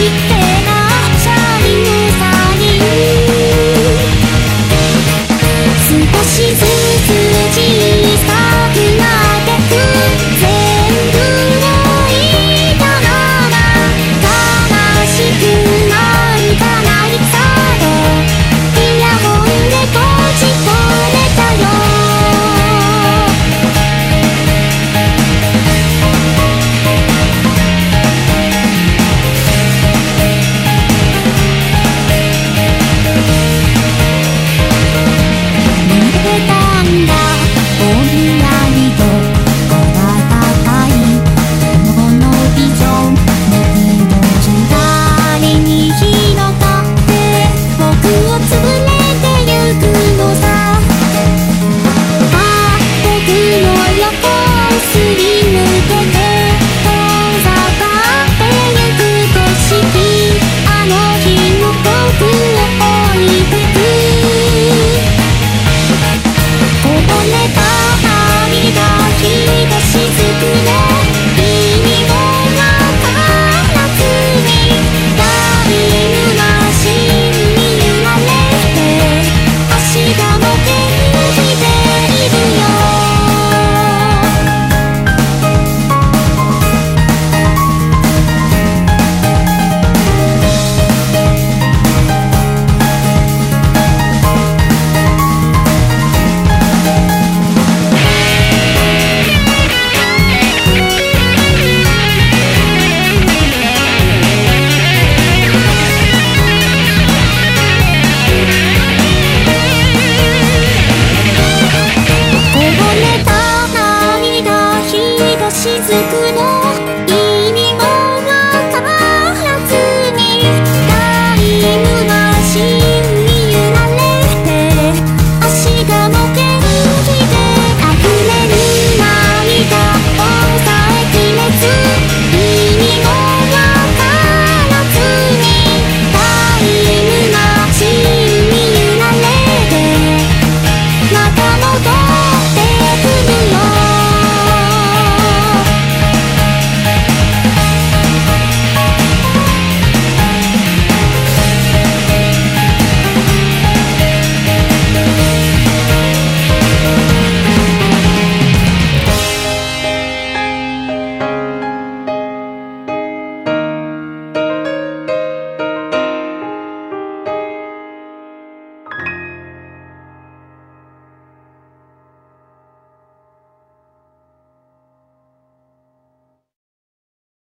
You. くな